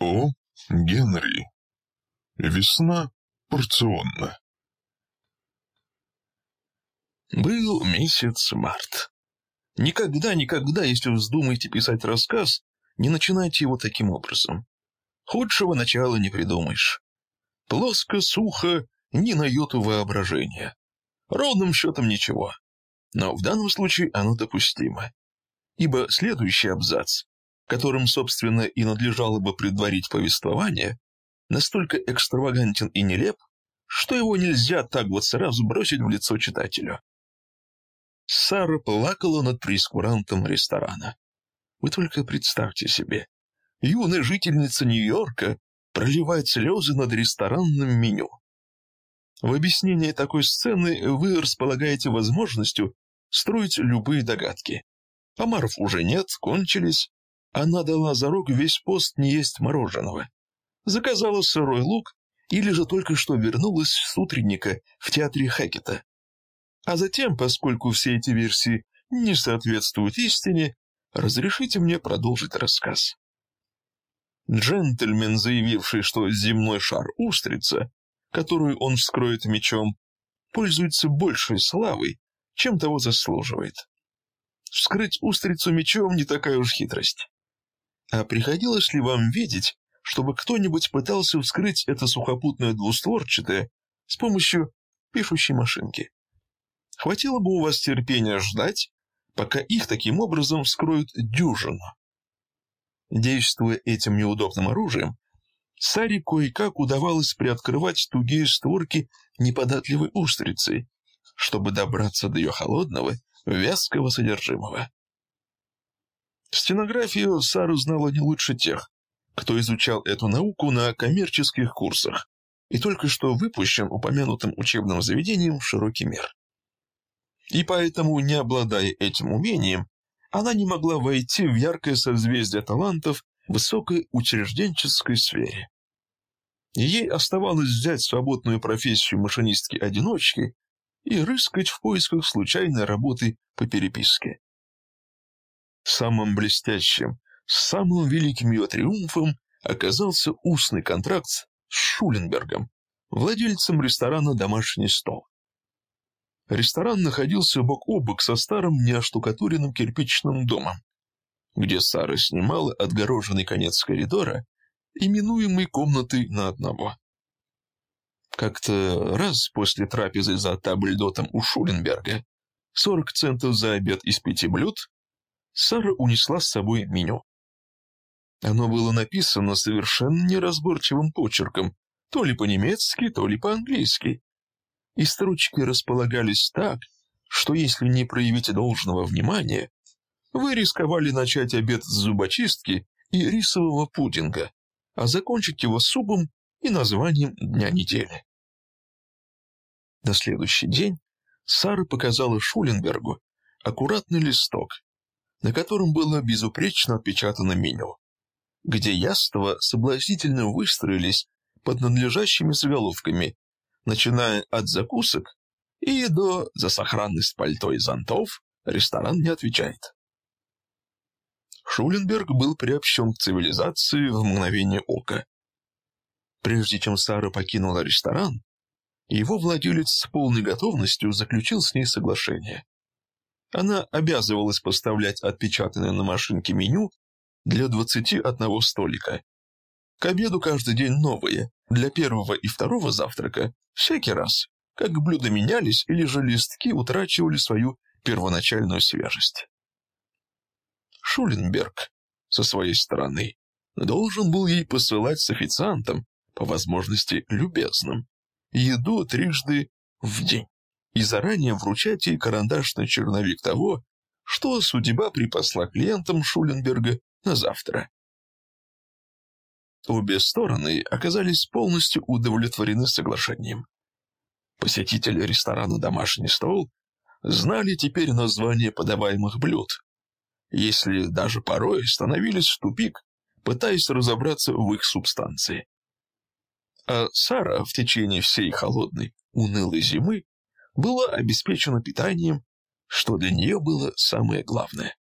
О. Генри. Весна порционна. Был месяц март. Никогда, никогда, если вздумаете писать рассказ, не начинайте его таким образом. Худшего начала не придумаешь. Плоско, сухо, ни на йоту воображения. Ровным счетом ничего. Но в данном случае оно допустимо. Ибо следующий абзац, которым, собственно, и надлежало бы предварить повествование, настолько экстравагантен и нелеп, что его нельзя так вот сразу бросить в лицо читателю. Сара плакала над прескурантом ресторана. Вы только представьте себе, юная жительница Нью-Йорка проливает слезы над ресторанным меню. В объяснении такой сцены вы располагаете возможностью строить любые догадки. Омаров уже нет, кончились. Она дала за рук весь пост не есть мороженого. Заказала сырой лук или же только что вернулась с утренника в театре Хекета. А затем, поскольку все эти версии не соответствуют истине, разрешите мне продолжить рассказ. Джентльмен, заявивший, что земной шар – устрица, которую он вскроет мечом, пользуется большей славой, чем того заслуживает. Вскрыть устрицу мечом не такая уж хитрость. А приходилось ли вам видеть, чтобы кто-нибудь пытался вскрыть это сухопутное двустворчатое с помощью пишущей машинки? Хватило бы у вас терпения ждать, пока их таким образом вскроют дюжину. Действуя этим неудобным оружием, Саре кое-как удавалось приоткрывать тугие створки неподатливой устрицы, чтобы добраться до ее холодного, вязкого содержимого. Стенографию Сара знала не лучше тех, кто изучал эту науку на коммерческих курсах и только что выпущен упомянутым учебным заведением в широкий мир. И поэтому, не обладая этим умением, она не могла войти в яркое созвездие талантов в высокой учрежденческой сфере. Ей оставалось взять свободную профессию машинистки-одиночки и рыскать в поисках случайной работы по переписке. Самым блестящим, самым великим ее триумфом оказался устный контракт с Шуленбергом, владельцем ресторана «Домашний стол». Ресторан находился бок о бок со старым неоштукатуренным кирпичным домом, где Сара снимала отгороженный конец коридора, именуемый комнатой на одного. Как-то раз после трапезы за табльдотом у Шуленберга, 40 центов за обед из пяти блюд, Сара унесла с собой меню. Оно было написано совершенно неразборчивым почерком, то ли по-немецки, то ли по-английски и строчки располагались так, что если не проявить должного внимания, вы рисковали начать обед с зубочистки и рисового пудинга, а закончить его супом и названием дня недели. На следующий день Сара показала Шуленбергу аккуратный листок, на котором было безупречно отпечатано меню, где яства соблазнительно выстроились под надлежащими заголовками начиная от закусок и до «за сохранность пальто и зонтов» ресторан не отвечает. Шуленберг был приобщен к цивилизации в мгновение ока. Прежде чем Сара покинула ресторан, его владелец с полной готовностью заключил с ней соглашение. Она обязывалась поставлять отпечатанное на машинке меню для 21 столика. К обеду каждый день новые, для первого и второго завтрака всякий раз, как блюда менялись или же листки утрачивали свою первоначальную свежесть. Шуленберг, со своей стороны, должен был ей посылать с официантом, по возможности любезным, еду трижды в день и заранее вручать ей карандашный черновик того, что судьба припасла клиентам Шуленберга на завтра. Обе стороны оказались полностью удовлетворены соглашением. Посетители ресторана «Домашний стол» знали теперь название подаваемых блюд, если даже порой становились в тупик, пытаясь разобраться в их субстанции. А Сара в течение всей холодной, унылой зимы была обеспечена питанием, что для нее было самое главное.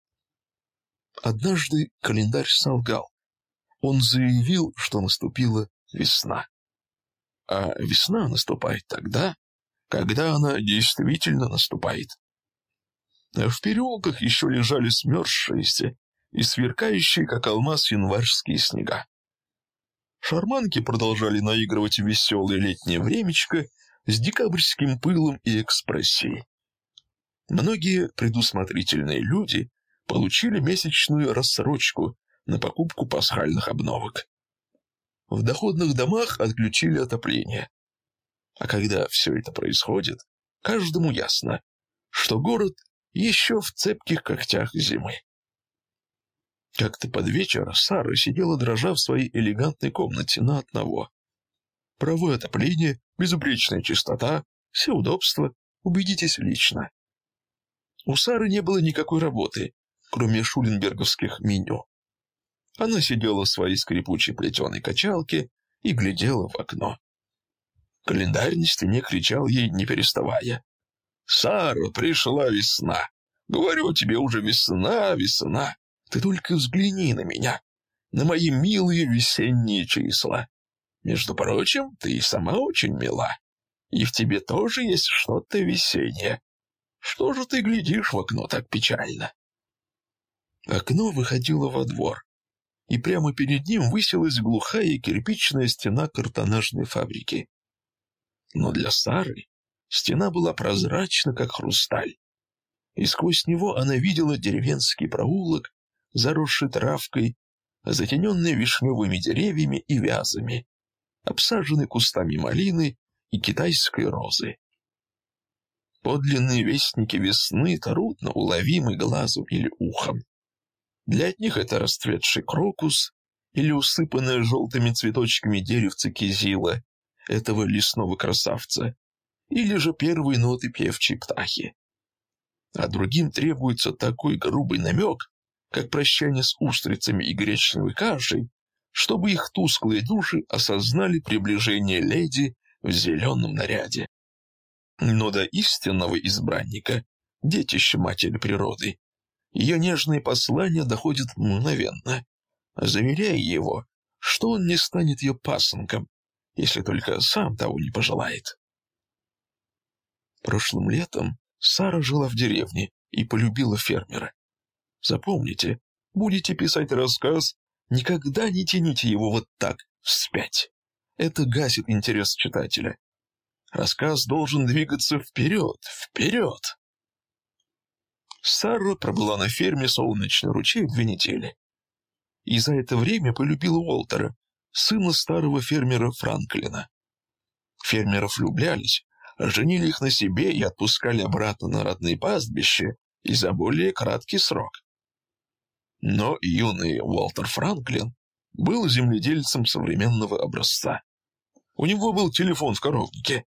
Однажды календарь солгал он заявил, что наступила весна. А весна наступает тогда, когда она действительно наступает. А в переулках еще лежали смерзшиеся и сверкающие, как алмаз, январские снега. Шарманки продолжали наигрывать веселое летнее времечко с декабрьским пылом и экспрессией. Многие предусмотрительные люди получили месячную рассрочку на покупку пасхальных обновок. В доходных домах отключили отопление. А когда все это происходит, каждому ясно, что город еще в цепких когтях зимы. Как-то под вечер Сара сидела дрожа в своей элегантной комнате на одного. Правое отопление, безупречная чистота, все удобства, убедитесь лично. У Сары не было никакой работы, кроме шуленберговских меню. Она сидела в своей скрипучей плетеной качалке и глядела в окно. Календарь на стене кричал ей, не переставая. «Сара, пришла весна! Говорю тебе уже весна, весна! Ты только взгляни на меня, на мои милые весенние числа. Между прочим, ты и сама очень мила, и в тебе тоже есть что-то весеннее. Что же ты глядишь в окно так печально?» Окно выходило во двор, и прямо перед ним высилась глухая кирпичная стена картонажной фабрики. Но для Сары стена была прозрачна, как хрусталь, и сквозь него она видела деревенский проулок, заросший травкой, затененный вишневыми деревьями и вязами, обсаженный кустами малины и китайской розы. Подлинные вестники весны трудно уловимы глазом или ухом. Для них это расцветший крокус или усыпанное желтыми цветочками деревце кизила, этого лесного красавца, или же первые ноты певчей птахи. А другим требуется такой грубый намек, как прощание с устрицами и гречневой кашей, чтобы их тусклые души осознали приближение леди в зеленом наряде. Но до истинного избранника, детища матери природы, ее нежные послания доходят мгновенно, заверяя его, что он не станет ее пасынком, если только сам того не пожелает. Прошлым летом Сара жила в деревне и полюбила фермера. Запомните, будете писать рассказ, никогда не тяните его вот так, вспять. Это гасит интерес читателя. Рассказ должен двигаться вперед, вперед. Сара пробыла на ферме «Солнечный ручей» две недели. И за это время полюбила Уолтера, сына старого фермера Франклина. Фермеров влюблялись, женили их на себе и отпускали обратно на родные пастбища и за более краткий срок. Но юный Уолтер Франклин был земледельцем современного образца. У него был телефон в коровнике,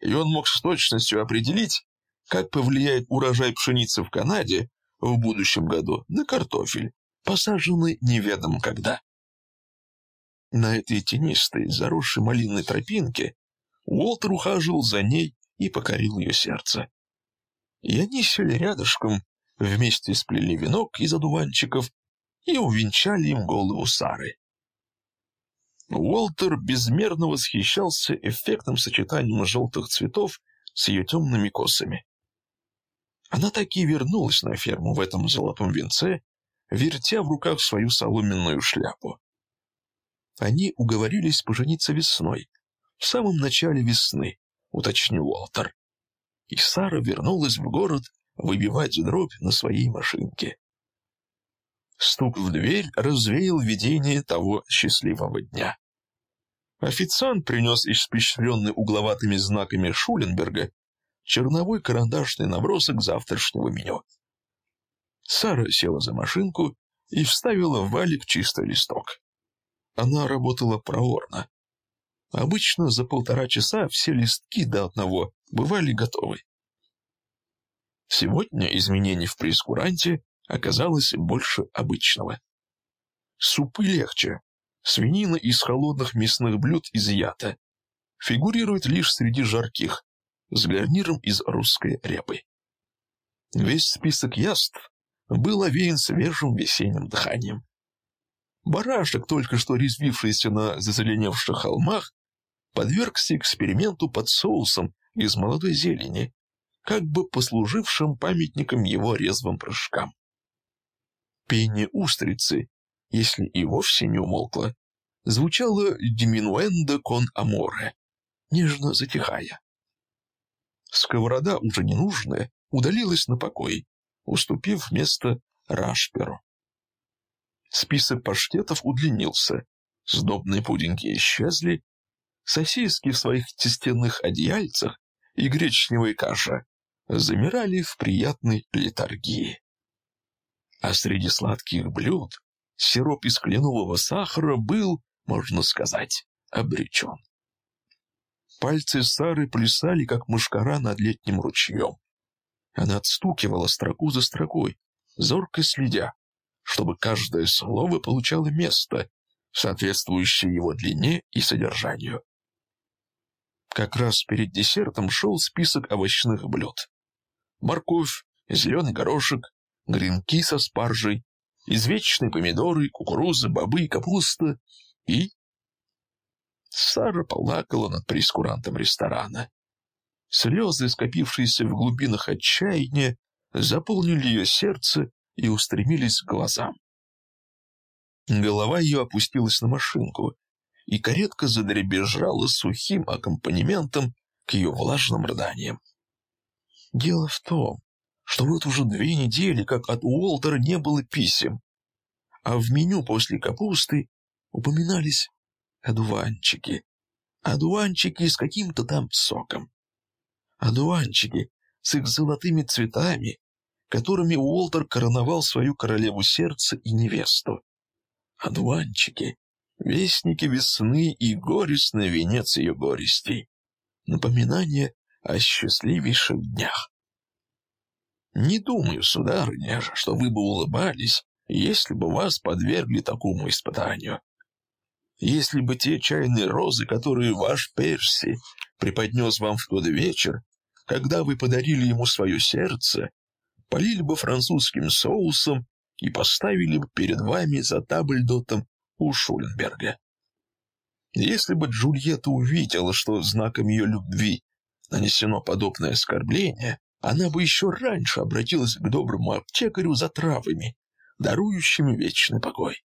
и он мог с точностью определить, как повлияет урожай пшеницы в Канаде в будущем году на картофель, посаженный неведомо когда. На этой тенистой, заросшей малинной тропинке Уолтер ухаживал за ней и покорил ее сердце. И они сели рядышком, вместе сплели венок из одуванчиков и увенчали им голову Сары. Уолтер безмерно восхищался эффектным сочетанием желтых цветов с ее темными косами. Она таки вернулась на ферму в этом золотом венце, вертя в руках свою соломенную шляпу. Они уговорились пожениться весной, в самом начале весны, уточнил Уолтер. И Сара вернулась в город выбивать дробь на своей машинке. Стук в дверь развеял видение того счастливого дня. Официант принес испещренный угловатыми знаками Шуленберга черновой карандашный набросок завтрашнего меню. Сара села за машинку и вставила в валик чистый листок. Она работала проворно. Обычно за полтора часа все листки до одного бывали готовы. Сегодня изменений в прескуранте оказалось больше обычного. Супы легче. Свинина из холодных мясных блюд изъята. Фигурирует лишь среди жарких, с гарниром из русской репы. Весь список яств был овеян свежим весенним дыханием. барашек, только что резвившийся на зазеленевших холмах, подвергся эксперименту под соусом из молодой зелени, как бы послужившим памятником его резвым прыжкам. Пение устрицы, если и вовсе не умолкло, звучало «диминуэндо кон аморе», нежно затихая. Сковорода, уже ненужная, удалилась на покой, уступив место рашперу. Список паштетов удлинился, сдобные пудинги исчезли, сосиски в своих тестяных одеяльцах и гречневая каша замирали в приятной летаргии. А среди сладких блюд сироп из кленового сахара был, можно сказать, обречен. Пальцы Сары плясали, как мушкара над летним ручьем. Она отстукивала строку за строкой, зорко следя, чтобы каждое слово получало место, соответствующее его длине и содержанию. Как раз перед десертом шел список овощных блюд. Морковь, зеленый горошек, гренки со спаржей, извечные помидоры, кукуруза, бобы, капуста и... Сара плакала над прескурантом ресторана. Слезы, скопившиеся в глубинах отчаяния, заполнили ее сердце и устремились к глазам. Голова ее опустилась на машинку, и каретка задребезжала сухим аккомпанементом к ее влажным рыданиям. Дело в том, что вот уже две недели, как от Уолтера не было писем, а в меню после капусты упоминались одуванчики. Одуванчики с каким-то там соком. Одуванчики с их золотыми цветами, которыми Уолтер короновал свою королеву сердца и невесту. Одуванчики, вестники весны и горестный венец ее горестей. Напоминание о счастливейших днях. Не думаю, сударыня, что вы бы улыбались, если бы вас подвергли такому испытанию. Если бы те чайные розы, которые ваш Перси преподнес вам в тот вечер, когда вы подарили ему свое сердце, полили бы французским соусом и поставили бы перед вами за табльдотом у Шуленберга. Если бы Джульетта увидела, что знаком ее любви нанесено подобное оскорбление, она бы еще раньше обратилась к доброму аптекарю за травами, дарующими вечный покой.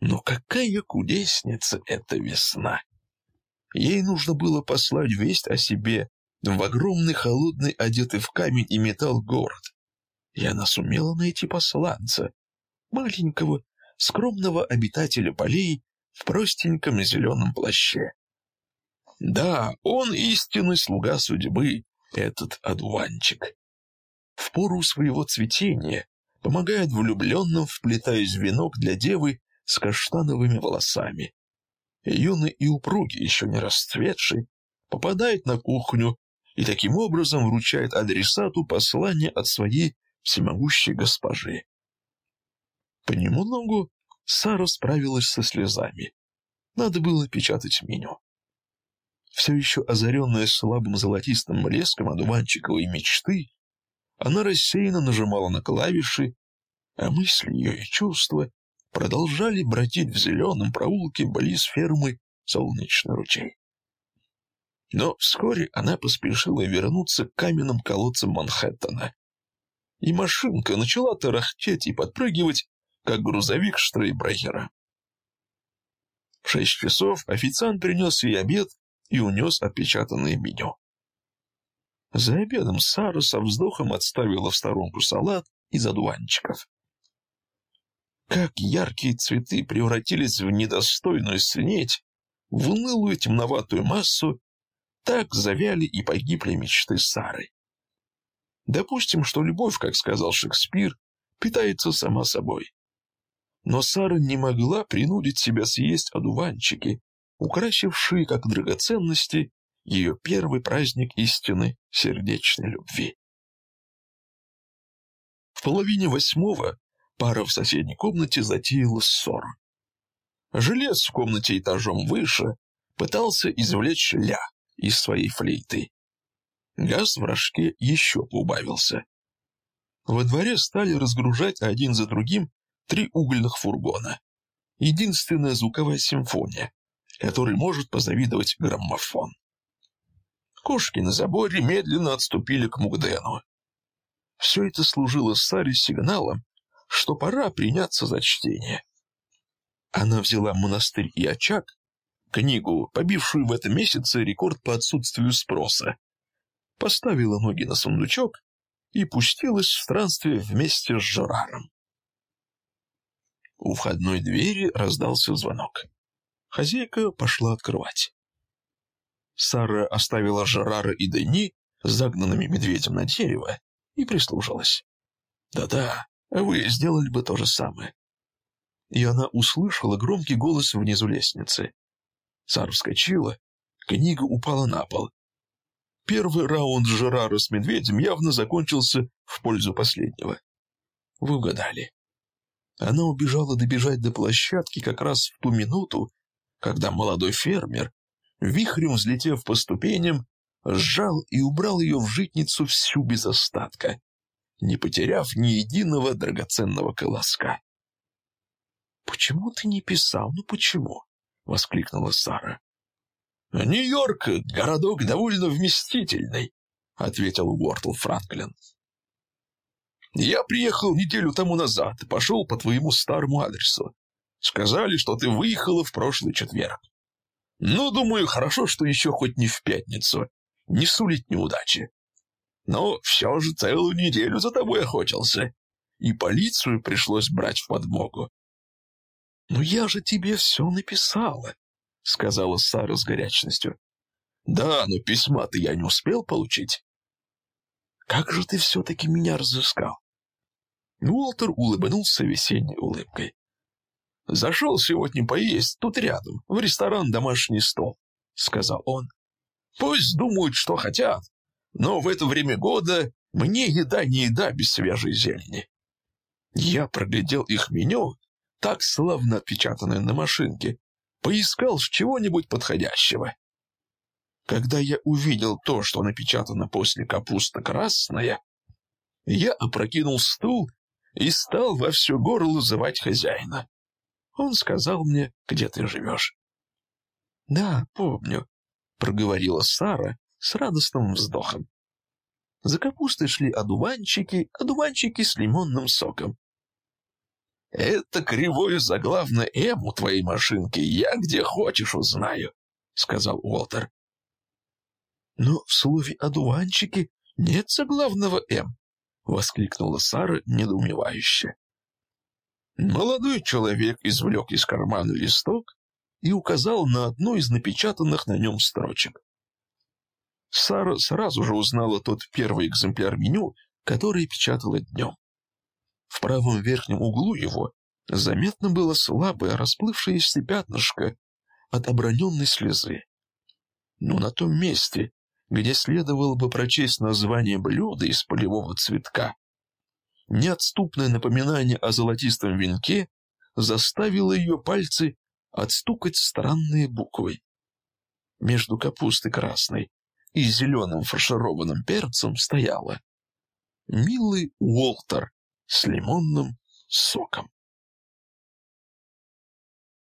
Но какая кудесница эта весна! Ей нужно было послать весть о себе в огромный холодный, одетый в камень и металл город. И она сумела найти посланца, маленького, скромного обитателя полей в простеньком зеленом плаще. Да, он истинный слуга судьбы, этот одуванчик. В пору своего цветения помогает влюбленным, вплетаясь в венок для девы с каштановыми волосами. Юный и упругий, еще не расцветший, попадает на кухню и таким образом вручает адресату послание от своей всемогущей госпожи. Понемногу Сара справилась со слезами. Надо было печатать меню все еще озаренная слабым золотистым блеском одуванчиковой мечты, она рассеянно нажимала на клавиши, а мысли ее и чувства продолжали бродить в зеленом проулке близ фермы «Солнечный ручей». Но вскоре она поспешила вернуться к каменным колодцам Манхэттена. И машинка начала тарахтеть и подпрыгивать, как грузовик Штрейбрехера. В шесть часов официант принес ей обед и унес опечатанное меню. За обедом Сара со вздохом отставила в сторонку салат из одуванчиков. Как яркие цветы превратились в недостойную снеть, в унылую темноватую массу, так завяли и погибли мечты Сары. Допустим, что любовь, как сказал Шекспир, питается сама собой. Но Сара не могла принудить себя съесть одуванчики, украсившие как драгоценности ее первый праздник истины сердечной любви. В половине восьмого пара в соседней комнате затеяла ссору. Жилец в комнате этажом выше пытался извлечь ля из своей флейты. Газ в рожке еще поубавился. Во дворе стали разгружать один за другим три угольных фургона единственная звуковая симфония, которой может позавидовать граммофон. Кошки на заборе медленно отступили к Мугдену. Все это служило Саре сигналом, что пора приняться за чтение. Она взяла «Монастырь и очаг», книгу, побившую в этом месяце рекорд по отсутствию спроса, поставила ноги на сундучок и пустилась в странствие вместе с Жераром. У входной двери раздался звонок. Хозяйка пошла открывать. Сара оставила Жерара и Дени загнанными медведем на дерево и прислушалась. «Да-да, вы сделали бы то же самое». И она услышала громкий голос внизу лестницы. Сара вскочила, книга упала на пол. Первый раунд Жерара с медведем явно закончился в пользу последнего. Вы угадали. Она убежала добежать до площадки как раз в ту минуту, когда молодой фермер вихрем взлетев по ступеням, сжал и убрал ее в житницу всю без остатка, не потеряв ни единого драгоценного колоска. «Почему ты не писал? Ну почему?» — воскликнула Сара. «Нью-Йорк — городок довольно вместительный», — ответил Уортл Франклин. «Я приехал неделю тому назад пошел по твоему старому адресу. Сказали, что ты выехала в прошлый четверг. Ну, думаю, хорошо, что еще хоть не в пятницу. Не сулить неудачи. Но все же целую неделю за тобой охотился. И полицию пришлось брать в подмогу. «Ну я же тебе все написала», — сказала Сара с горячностью. «Да, но письма-то я не успел получить». «Как же ты все-таки меня разыскал?» Уолтер улыбнулся весенней улыбкой. «Зашел сегодня поесть тут рядом, в ресторан «Домашний стол», — сказал он. «Пусть думают, что хотят, но в это время года мне еда не еда без свежей зелени». Я проглядел их меню, так славно отпечатанное на машинке, поискал чего-нибудь подходящего. Когда я увидел то, что напечатано после капуста красная, я опрокинул стул и стал во все горло звать хозяина. Он сказал мне, где ты живешь. — Да, помню, — проговорила Сара с радостным вздохом. За капустой шли одуванчики, одуванчики с лимонным соком. — Это кривое заглавное «М» у твоей машинки, я где хочешь узнаю, — сказал Уолтер. — Но в слове «одуванчики» нет заглавного «М», — воскликнула Сара недоумевающе. Молодой человек извлек из кармана листок и указал на одну из напечатанных на нем строчек. Сара сразу же узнала тот первый экземпляр меню, который печатала днем. В правом верхнем углу его заметно было слабое расплывшееся пятнышко от оброненной слезы. Но на том месте, где следовало бы прочесть название блюда из полевого цветка, Неотступное напоминание о золотистом венке заставило ее пальцы отстукать странные буквы. Между капустой красной и зеленым фаршированным перцем стояло «Милый Уолтер с лимонным соком».